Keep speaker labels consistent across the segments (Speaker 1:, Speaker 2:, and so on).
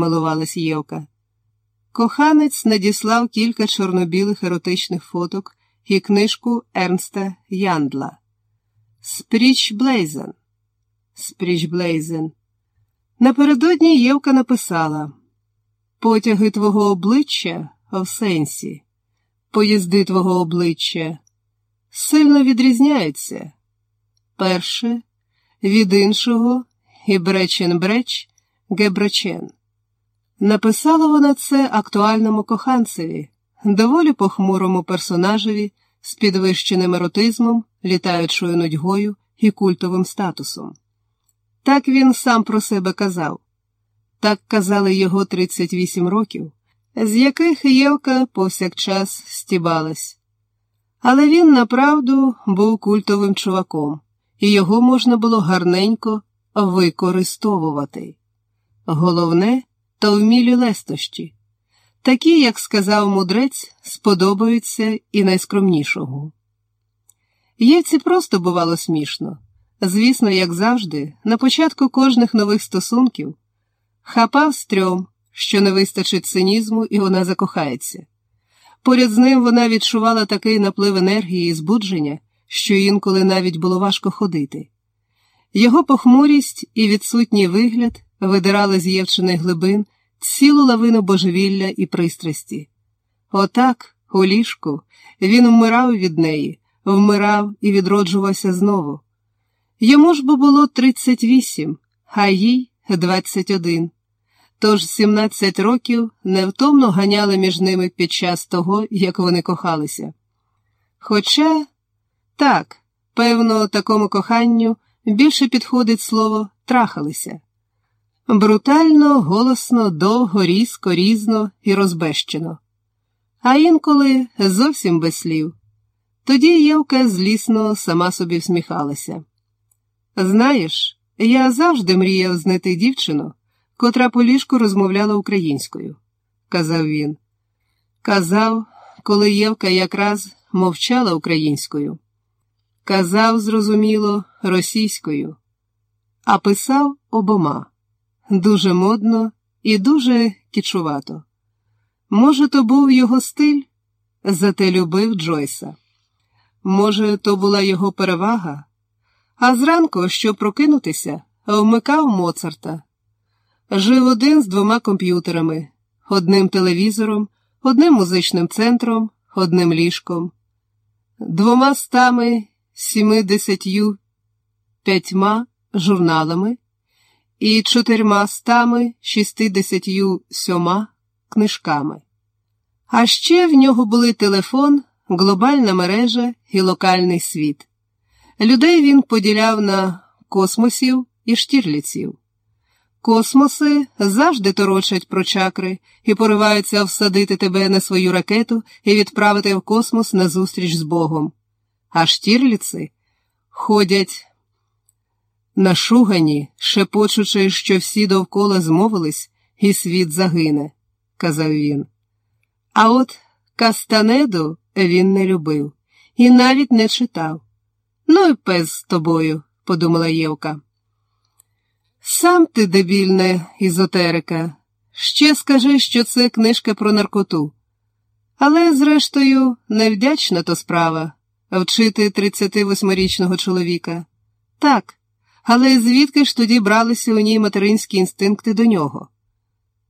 Speaker 1: милувалась Євка. Коханець надіслав кілька чорно-білих еротичних фоток і книжку Ернста Яндла. Спріч Блейзен. Спріч Блейзен. Напередодні Євка написала Потяги твого обличчя в сенсі, поїзди твого обличчя сильно відрізняються. Перше від іншого і бречен-бреч гебречен. Написала вона це актуальному коханцеві, доволі похмурому персонажеві з підвищеним еротизмом, літаючою нудьгою і культовим статусом. Так він сам про себе казав, так казали його 38 років, з яких Євка повсякчас стібалась. Але він направду був культовим чуваком, і його можна було гарненько використовувати. Головне то вмілі лестощі, такі, як сказав мудрець, сподобаються і найскромнішого. Євці просто бувало смішно. Звісно, як завжди, на початку кожних нових стосунків хапав стрьом, що не вистачить цинізму, і вона закохається. Поряд з ним вона відчувала такий наплив енергії і збудження, що інколи навіть було важко ходити. Його похмурість і відсутній вигляд видирали з Євчиних глибин цілу лавину божевілля і пристрасті. Отак, у ліжку, він вмирав від неї, вмирав і відроджувався знову. Йому ж бо було 38, а їй 21. Тож 17 років невтомно ганяли між ними під час того, як вони кохалися. Хоча, так, певно, такому коханню більше підходить слово трахалися. Брутально, голосно, довго, різко, різно і розбещено. А інколи зовсім без слів. Тоді Євка злісно сама собі всміхалася. Знаєш, я завжди мріяв знайти дівчину, котра по ліжку розмовляла українською, казав він. Казав, коли Євка якраз мовчала українською. Казав, зрозуміло, російською, а писав обома дуже модно і дуже кічувато. Може, то був його стиль, зате любив Джойса. Може, то була його перевага, а зранку, щоб прокинутися, вмикав Моцарта. Жив один з двома комп'ютерами, одним телевізором, одним музичним центром, одним ліжком, двома стами сімидесятью п'ятьма журналами і чотирма стами шістидесятью сьома книжками. А ще в нього були телефон, глобальна мережа і локальний світ. Людей він поділяв на космосів і штірліців. Космоси завжди торочать про чакри і пориваються всадити тебе на свою ракету і відправити в космос на зустріч з Богом. А штірліци ходять нашугані, шепочучи, що всі довкола змовились, і світ загине, казав він. А от Кастанеду він не любив і навіть не читав. Ну і пес з тобою, подумала Євка. Сам ти, дебільне, ізотерика, ще скажи, що це книжка про наркоту. Але, зрештою, невдячна то справа вчити 38-річного чоловіка. Так, але звідки ж тоді бралися у ній материнські інстинкти до нього?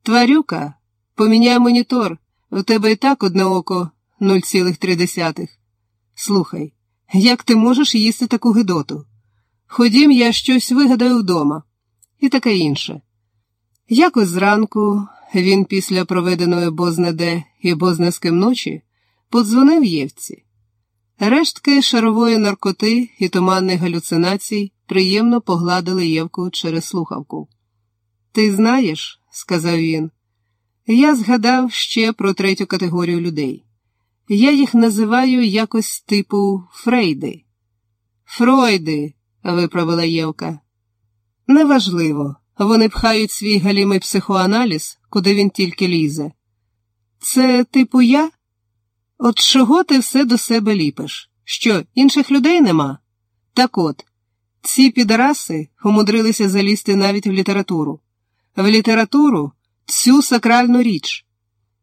Speaker 1: Тварюка, поміняй монітор, у тебе і так одне око 0,3. Слухай, як ти можеш їсти таку гидоту? Ходім, я щось вигадаю вдома, і таке інше. Якось зранку він після проведеної бозне де і бозне з ким ночі подзвонив Євці. Рештки шарової наркоти і туманних галюцинацій приємно погладили Євку через слухавку. Ти знаєш, сказав він, я згадав ще про третю категорію людей. Я їх називаю якось типу Фрейди. Фройди, виправила Євка. Неважливо, вони пхають свій галімий психоаналіз, куди він тільки лізе. Це типу я? От чого ти все до себе ліпиш? Що, інших людей нема? Так от, ці підараси умудрилися залізти навіть в літературу. В літературу цю сакральну річ.